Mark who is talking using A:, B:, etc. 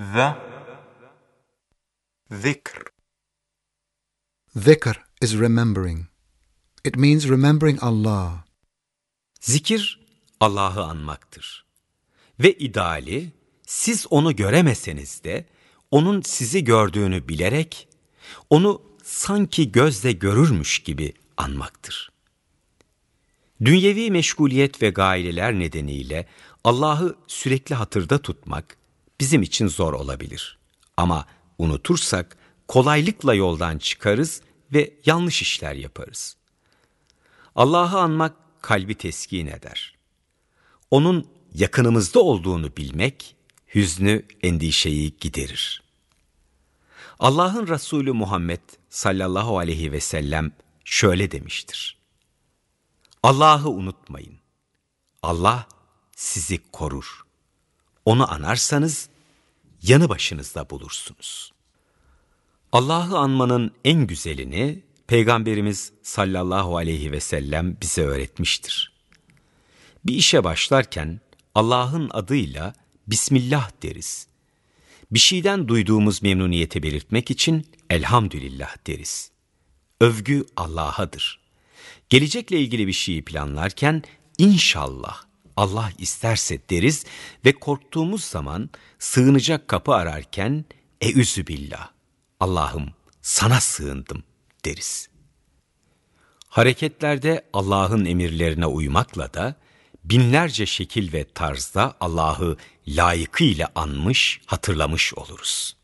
A: The Zikr
B: Dhikr is remembering. It means remembering Allah.
C: Zikir Allah'ı anmaktır. Ve ideali siz onu göremeseniz de onun sizi gördüğünü bilerek onu sanki gözle görürmüş gibi anmaktır. Dünyevi meşguliyet ve gaileler nedeniyle Allah'ı sürekli hatırda tutmak bizim için zor olabilir. Ama unutursak kolaylıkla yoldan çıkarız ve yanlış işler yaparız. Allah'ı anmak kalbi teskin eder. Onun yakınımızda olduğunu bilmek, hüznü, endişeyi giderir. Allah'ın Resulü Muhammed sallallahu aleyhi ve sellem şöyle demiştir. Allah'ı unutmayın. Allah sizi korur. Onu anarsanız yanı başınızda bulursunuz. Allah'ı anmanın en güzelini Peygamberimiz sallallahu aleyhi ve sellem bize öğretmiştir. Bir işe başlarken Allah'ın adıyla Bismillah deriz. Bir şeyden duyduğumuz memnuniyeti belirtmek için elhamdülillah deriz. Övgü Allah'adır. Gelecekle ilgili bir şeyi planlarken inşallah Allah isterse deriz ve korktuğumuz zaman sığınacak kapı ararken eüzü billah Allah'ım sana sığındım deriz. Hareketlerde Allah'ın emirlerine uymakla da binlerce şekil ve tarzda Allah'ı layıkıyla anmış, hatırlamış oluruz.